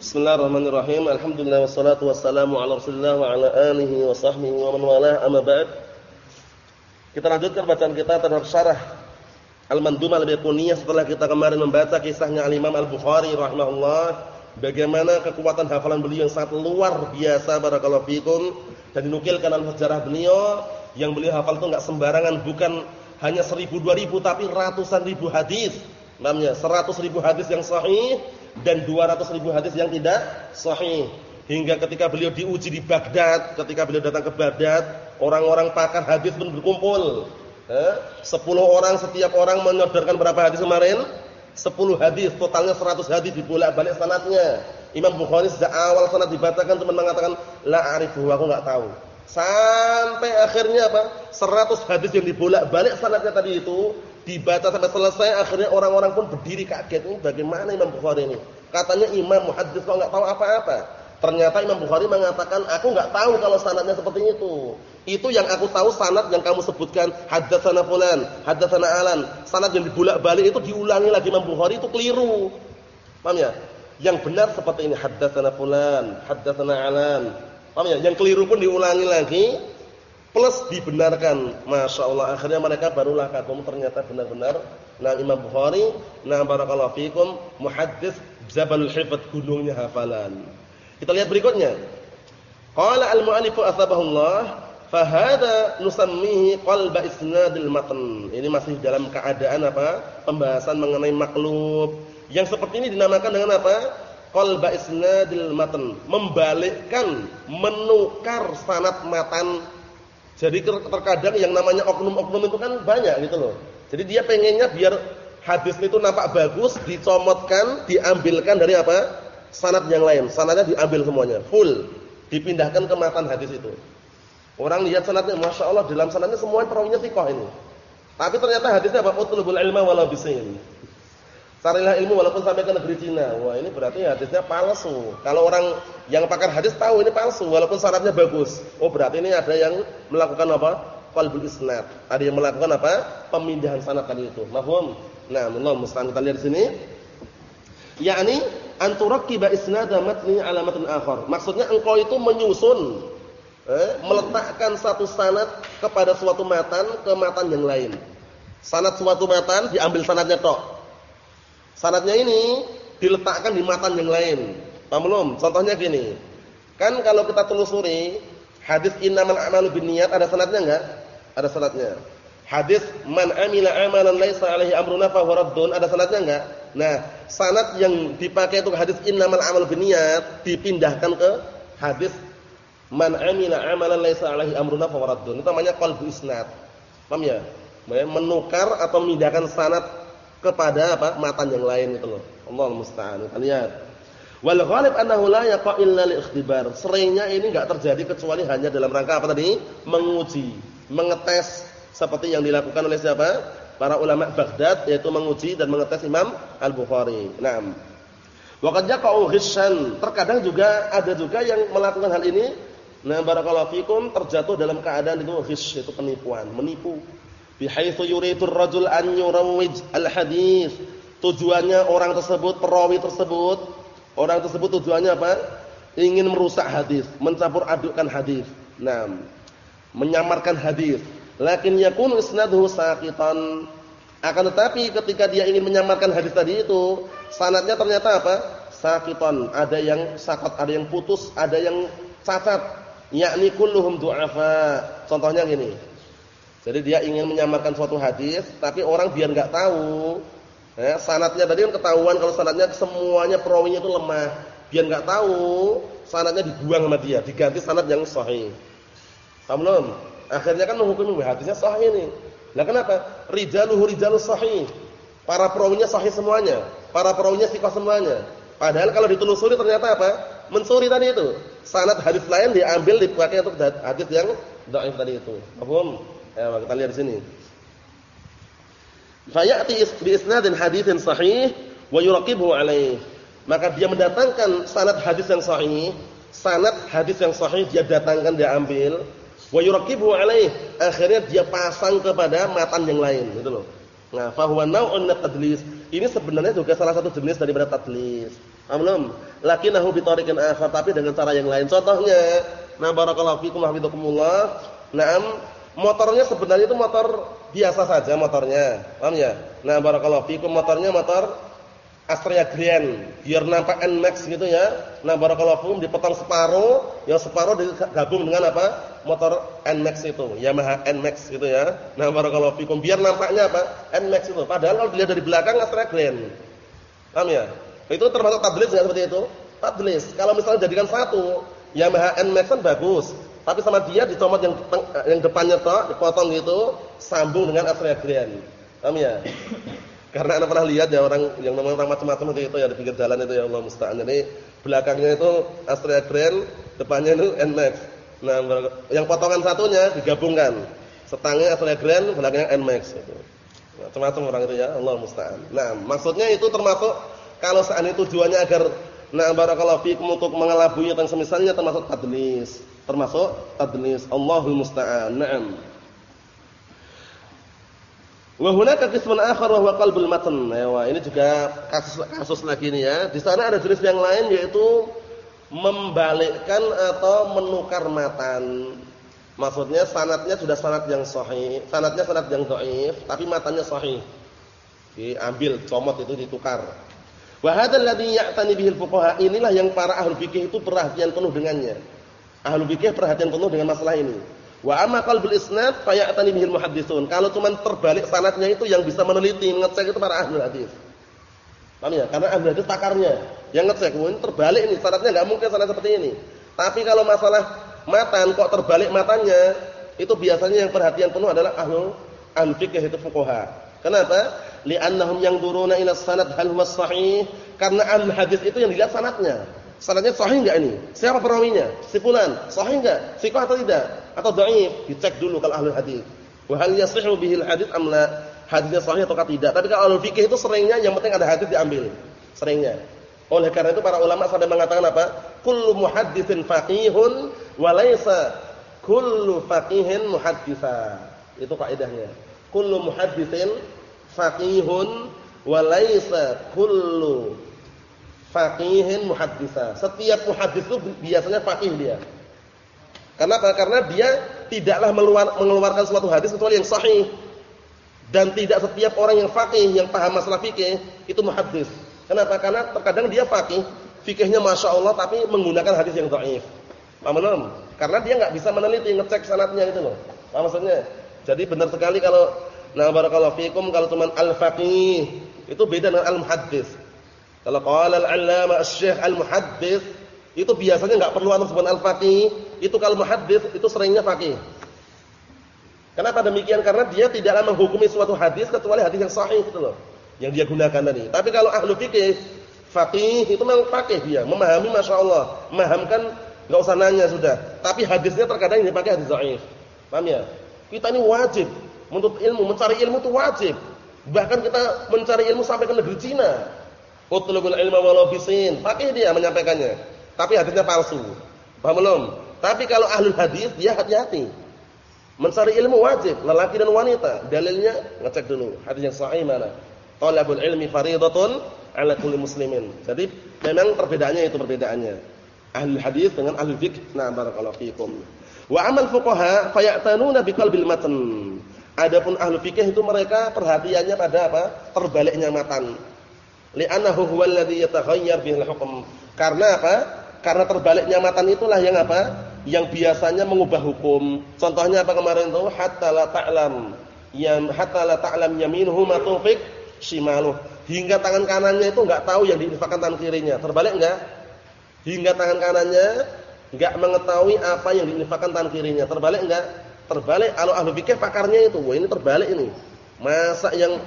Bismillahirrahmanirrahim. Alhamdulillah wassalatu wassalamu ala Rasulillah wa ala alihi wa sahbihi wa man walah. Amma ba'd. Kita lanjutkan bacaan kita terhadap syarah Al-Mandumah al-Baiquniyah setelah kita kemarin membaca kisahnya Al-Imam Al-Bukhari rahimahullah bagaimana kekuatan hafalan beliau yang sangat luar biasa barakallahu fikum dan dinukilkan dalam sejarah beliau yang beliau hafal itu enggak sembarangan bukan hanya seribu dua ribu tapi ratusan ribu hadis namanya seratus ribu hadis yang sahih dan 200 ribu hadis yang tidak sahih. Hingga ketika beliau diuji di Baghdad, ketika beliau datang ke Baghdad, orang-orang pakar hadis pun berkumpul. Eh, 10 orang setiap orang menyodorkan berapa hadis kemarin? 10 hadis, totalnya 100 hadis dibolak-balik sanatnya. Imam Bukhari sejak awal sanad dibacakan cuma mengatakan la arifu, aku enggak tahu. Sampai akhirnya apa? 100 hadis yang dibolak-balik sanatnya tadi itu dibaca sampai selesai akhirnya orang-orang pun berdiri kaget. Ini bagaimana Imam Bukhari ini? Katanya imam muhaddis kok enggak tahu apa-apa. Ternyata Imam Bukhari mengatakan aku enggak tahu kalau sanadnya seperti itu. Itu yang aku tahu sanad yang kamu sebutkan haddatsana fulan haddatsana alan. Sanad yang dibolak-balik itu diulangi lagi Imam Bukhari itu keliru. Paham ya? Yang benar seperti ini haddatsana fulan haddatsana alan. Paham ya? Yang keliru pun diulangi lagi plus dibenarkan. Masya Allah akhirnya mereka barulah kagum ternyata benar-benar nah Imam Bukhari nah barakallahu fikum muhaddis Jabalul Hifdz gunungnya hafalan. Kita lihat berikutnya. Qala al-mu'allif asbahullah fahada nusammihi qalba isnadil matan. Ini masih dalam keadaan apa? Pembahasan mengenai maklub. Yang seperti ini dinamakan dengan apa? Qalba isnadil matan. Membalikkan, menukar sanad matan jadi terkadang yang namanya oknum-oknum itu kan banyak gitu loh. Jadi dia pengennya biar hadis itu nampak bagus, dicomotkan, diambilkan dari apa? Sanad yang lain. Sanadnya diambil semuanya, full. Dipindahkan ke matan hadis itu. Orang lihat sanadnya, masya Allah dalam sanadnya semua perawinya tikoh ini. Tapi ternyata hadisnya apa? Utlubul ilma walau bisin. Carilah ilmu walaupun sampai ke negeri Cina. Wah, ini berarti hadisnya palsu. Kalau orang yang pakar hadis tahu ini palsu walaupun syaratnya bagus. Oh, berarti ini ada yang melakukan apa? Qalbul isnad. Ada yang melakukan apa? Pemindahan sanad tadi itu. Mahfum? Nah, Allah musta'an kita lihat sini. Yakni anturakkiba isnada matni ala matn akhar. Maksudnya engkau itu menyusun eh, meletakkan satu sanad kepada suatu matan ke matan yang lain. Sanad suatu matan diambil sanadnya tok Sanatnya ini diletakkan di matan yang lain. Paham belum? Contohnya gini. Kan kalau kita telusuri hadis innamal a'malu binniyat ada sanatnya enggak? Ada sanatnya. Hadis man amila amalan laisa alaihi amruna fa raddun ada sanatnya enggak? Nah, sanad yang dipakai untuk hadis innamal a'malu binniyat dipindahkan ke hadis man amila amalan laisa alaihi amruna fa raddun. Itu namanya qalbu isnad. Paham ya? Menukar atau memindahkan sanad kepada apa? matan yang lain itu loh. Allah musta'an. Kita lihat. Wal ghalib annahu la yaqa illa li ikhtibar. Seringnya ini enggak terjadi kecuali hanya dalam rangka apa tadi? Menguji, mengetes seperti yang dilakukan oleh siapa? Para ulama Baghdad yaitu menguji dan mengetes Imam Al-Bukhari. Naam. Wa qad yaqa'u ghishan. Terkadang juga ada juga yang melakukan hal ini. Nah, barakallahu fikum terjatuh dalam keadaan itu ghish, itu penipuan, menipu bihaitsu yuridu ar-rajul an yurawwij al-hadis. Tujuannya orang tersebut, perawi tersebut, orang tersebut tujuannya apa? Ingin merusak hadis, mencampur adukkan hadis. Nah, menyamarkan hadis. Lakin yakunu isnaduhu saqitan. Akan tetapi ketika dia ingin menyamarkan hadis tadi itu, sanadnya ternyata apa? Saqitan. Ada yang sakat, ada yang putus, ada yang cacat. Yakni kulluhum du'afa. Contohnya gini. Jadi dia ingin menyamarkan suatu hadis, tapi orang biar nggak tahu, ya, sanatnya tadi kan ketahuan kalau sanatnya semuanya perawinya itu lemah, biar nggak tahu, sanatnya dibuang sama dia, diganti sanat yang sahih. Paham belum? Akhirnya kan menghukumi hadisnya sahih ini. Nah kenapa? Rijaluhu rijalus sahih. Para perawinya sahih semuanya, para perawinya sahih semuanya. Padahal kalau ditelusuri ternyata apa? Mensuri tadi itu. Sanad hadis lain diambil dipakai untuk hadis yang dhaif tadi itu. Paham? Ya, kita lihat di sini. Fayati bi isnadin haditsin sahih wa yuraqibhu alaih. Maka dia mendatangkan sanad hadis yang sahih, sanad hadis yang sahih dia datangkan dia ambil wa yuraqibhu alaih. Akhirnya dia pasang kepada matan yang lain, gitu loh. Nah, fa huwa naw'un tadlis. Ini sebenarnya juga salah satu jenis daripada tadlis. Belum. Lakinahu bi tariqin akhar tapi dengan cara yang lain. Contohnya, nah barakallahu fikum hafizakumullah. Naam, motornya sebenarnya itu motor biasa saja motornya. Paham ya? Nah barakallahu fikum motornya motor Astrea Grand biar nampak Nmax gitu ya. Nah barakallahu fikum dipotong separuh, yang separuh digabung dengan apa? Motor Nmax itu, Yamaha Nmax gitu ya. Nah barakallahu fikum biar nampaknya apa? Nmax itu. Padahal kalau dilihat dari belakang Astrea Grand. Paham ya? Itu termasuk tadlis enggak seperti itu? Tadlis. Kalau misalnya jadikan satu, Yamaha Nmax kan bagus. Tapi sama dia dicomot yang yang depannya toh, dipotong gitu, sambung dengan Astrea Grand. Paham ya? Karena anda pernah lihat ya orang yang memang orang macam-macam itu ya di pinggir jalan itu ya Allah musta'an. Jadi belakangnya itu Astrea Grand, depannya itu Nmax. Nah, yang potongan satunya digabungkan. Setangnya Astrea Grand, belakangnya Nmax itu. Macam-macam orang itu ya Allah musta'an. Nah, maksudnya itu termasuk kalau seandainya tujuannya agar nah barakallahu fikum untuk mengelabui tentang semisalnya termasuk tadlis. Termasuk tadlis. Allahul musta'an. Naam. Wa hunaka qismun akhar wa qalbul matan. Nah, ini juga kasus kasus lagi nih ya. Di sana ada jenis yang lain yaitu membalikkan atau menukar matan. Maksudnya sanatnya sudah sanat yang sahih, sanatnya sanat yang dhaif, tapi matanya sahih. Diambil, comot itu ditukar. Wa hadzal ladzi ya'tani bihil fuqaha. Inilah yang para ahli fikih itu perhatian penuh dengannya. Ahli fikih perhatian penuh dengan masalah ini. Wa amma qalbul isnad fayatani bihil muhaddisun. Kalau cuma terbalik sanadnya itu yang bisa meneliti, ngecek itu para ahli hadis. Paham ya? Karena ahli hadis takarnya yang ngecek, oh, ini terbalik ini sanadnya enggak mungkin sanad seperti ini. Tapi kalau masalah matan kok terbalik matanya, itu biasanya yang perhatian penuh adalah ahli ahli fikih itu fuqaha. Kenapa? Li'annahum yang duruna ila sanad hal huwa sahih. Karena ahli hadis itu yang dilihat sanadnya. Sanadnya sahih enggak ini? Siapa perawinya? Si fulan, sahih enggak? Atau tidak? atau dhaif, dicek dulu kalau ahli hadis. Wa hal yasihu bihil hadis am la? Hadisnya sahih atau tidak. Tapi kalau ahli fikih itu seringnya yang penting ada hadis diambil. Seringnya. Oleh karena itu para ulama sampai mengatakan apa? Kullu muhadditsin faqihun wa laisa kullu faqihin muhadditsa. Itu kaidahnya. Kullu muhadditsin faqihun wa laisa kullu faqihin muhadditsa. Setiap muhaddits itu biasanya faqih dia. Kenapa? Karena dia tidaklah mengeluarkan suatu hadis kecuali yang sahih. Dan tidak setiap orang yang faqih yang paham masalah fikih itu muhaddis. Kenapa? Karena terkadang dia faqih, fikihnya Masya Allah tapi menggunakan hadis yang dhaif. Paham belum? Karena dia nggak bisa meneliti, ngecek sanatnya itu loh. Paham maksudnya? Jadi benar sekali kalau nah barakallahu fikum kalau cuma al-faqih itu beda dengan al-muhaddis. Kalau qala al-'allama asy-syekh al-muhaddis itu biasanya nggak perlu antum sebut al-faqih, itu kalau muhaddits itu seringnya faqih. Kenapa demikian? Karena dia tidaklah menghukumi suatu hadis kecuali hadis yang sahih itu loh, yang dia gunakan tadi. Tapi kalau ahlu fikih, faqih itu memang faqih dia, memahami masyaallah, memahamkan enggak usah nanya sudah. Tapi hadisnya terkadang ini pakai hadis dhaif. Paham ya? Kita ini wajib menuntut ilmu, mencari ilmu itu wajib. Bahkan kita mencari ilmu sampai ke negeri Cina. Utlubul ilma walau bisin. Pakai dia menyampaikannya tapi hadisnya palsu. Paham belum? Tapi kalau ahlul hadis dia hati-hati. Mencari ilmu wajib, lelaki dan wanita. Dalilnya ngecek dulu hadis yang sahih mana. Talabul ilmi fariidatun 'ala kulli muslimin. Jadi memang perbedaannya itu perbedaannya. Ahlul hadis dengan ahlul fiqh. Nah, barakallahu fiikum. Wa amal fuqaha fayatanuna biqalbil matan. Adapun ahlu fikih itu mereka perhatiannya pada apa? Terbaliknya matan. Li'annahu huwal ladzi yataghayyar bihil hukm. Karena apa? Karena terbaliknya matan itulah yang apa? Yang biasanya mengubah hukum. Contohnya apa kemarin itu? Hatta la ta'lam yang hatta la ta'lam yaminuhu ma tunfiq shimaluh. Hingga tangan kanannya itu enggak tahu yang diinfakkan tangan kirinya. Terbalik enggak? Hingga tangan kanannya enggak mengetahui apa yang diinfakkan tangan kirinya. Terbalik enggak? Terbalik. Kalau ahli fikih pakarnya itu, wah ini terbalik ini. Masa yang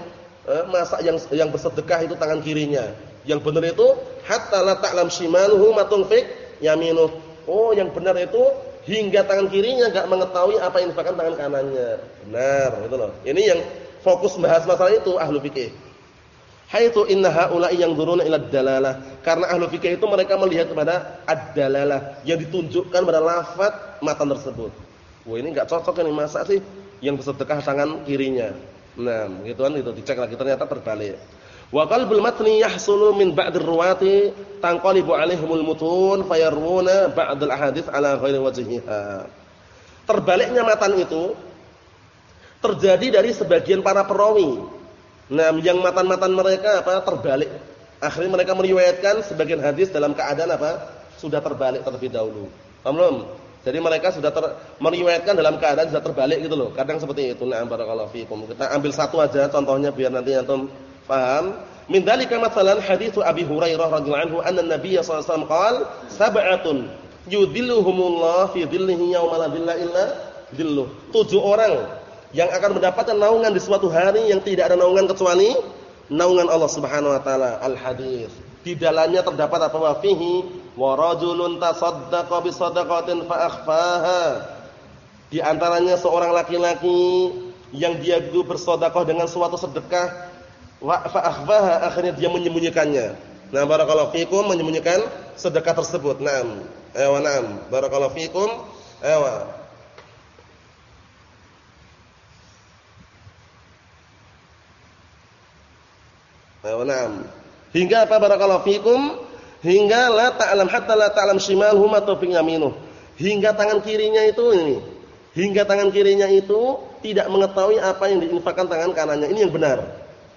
eh, masa yang yang bersedekah itu tangan kirinya. Yang benar itu hatta la ta'lam shimaluhu ma tunfiq yaminuh. Oh, yang benar itu hingga tangan kirinya enggak mengetahui apa yang diinfakkan tangan kanannya. Benar, itu loh. Ini yang fokus bahas masalah itu ahlu fikih. Haitsu inna haula'i yanzuruna ila dalalah. Karena ahlu fikih itu mereka melihat kepada ad-dalalah yang ditunjukkan pada lafaz matan tersebut. Wah, ini enggak cocok ini masa sih yang bersedekah tangan kirinya. Nah, gitu kan itu dicek lagi ternyata terbalik. Wa qalbul matni yahsulu min ba'd ar-ruwati tanqalibu alaihimul mutun fayarwuna ba'd al-ahadits ala ghairi wajhiha. Terbaliknya matan itu terjadi dari sebagian para perawi. Nah, yang matan-matan mereka apa? terbalik. Akhirnya mereka meriwayatkan sebagian hadis dalam keadaan apa? sudah terbalik terlebih dahulu. Paham belum? Jadi mereka sudah ter, meriwayatkan dalam keadaan sudah terbalik gitu loh. Kadang seperti itu. Nah, barakallahu fiikum. Kita ambil satu aja contohnya biar nanti antum Faham? Min dzalika mathalan hadits Abi Hurairah radhiyallahu anhu anna Nabiy sallallahu alaihi wasallam qala sab'atun yudhilluhumullah fi dhillihi yauma la dhilla illa dhilluh. Tujuh orang yang akan mendapatkan naungan di suatu hari yang tidak ada naungan kecuali naungan Allah Subhanahu wa taala. Al hadis. Di dalamnya terdapat apa fihi wa rajulun tasaddaqa bi sadaqatin fa akhfaha. Di antaranya seorang laki-laki yang dia itu bersedekah dengan suatu sedekah wa fa akhirnya dia menyembunyikannya. Nah, barakallahu fikum menyembunyikan sedekah tersebut. Naam. Ewa naam. Barakallahu fikum. Ewa. Ewa naam. Hingga apa barakallahu fikum? Hingga la ta'lam hatta la ta'lam shimalhum atau yaminuh. Hingga tangan kirinya itu ini. Hingga tangan kirinya itu tidak mengetahui apa yang diinfakkan tangan kanannya. Ini yang benar.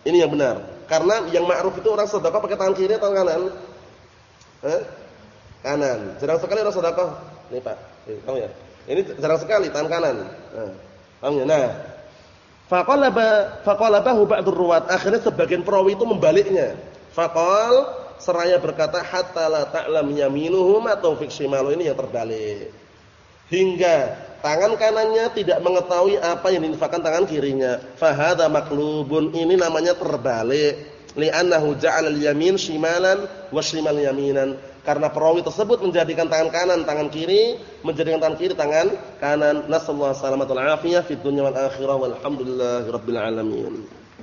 Ini yang benar. Karena yang ma'ruf itu orang sedekah pakai tangan kiri atau kanan? Eh? Kanan. Jarang sekali orang sedekah. Nih Pak, tahu ya? Ini jarang sekali tangan kanan. Nah, ya? Nah, faqalaba faqalabahu ba'dur ruwat. Akhirnya sebagian perawi itu membaliknya. Faqal seraya berkata hatta la ta'lam yaminuhum atau fiksimalu ini yang terbalik. Hingga tangan kanannya tidak mengetahui apa yang diinfakkan tangan kirinya. Fahada maklubun ini namanya terbalik. Li'annahu ja'ala al-yamin shimalan wa shimal yaminan. Karena perawi tersebut menjadikan tangan kanan tangan kiri, menjadikan tangan kiri tangan kanan. Nasallahu alaihi wasallam fid dunya wal akhirah walhamdulillahirabbil alamin.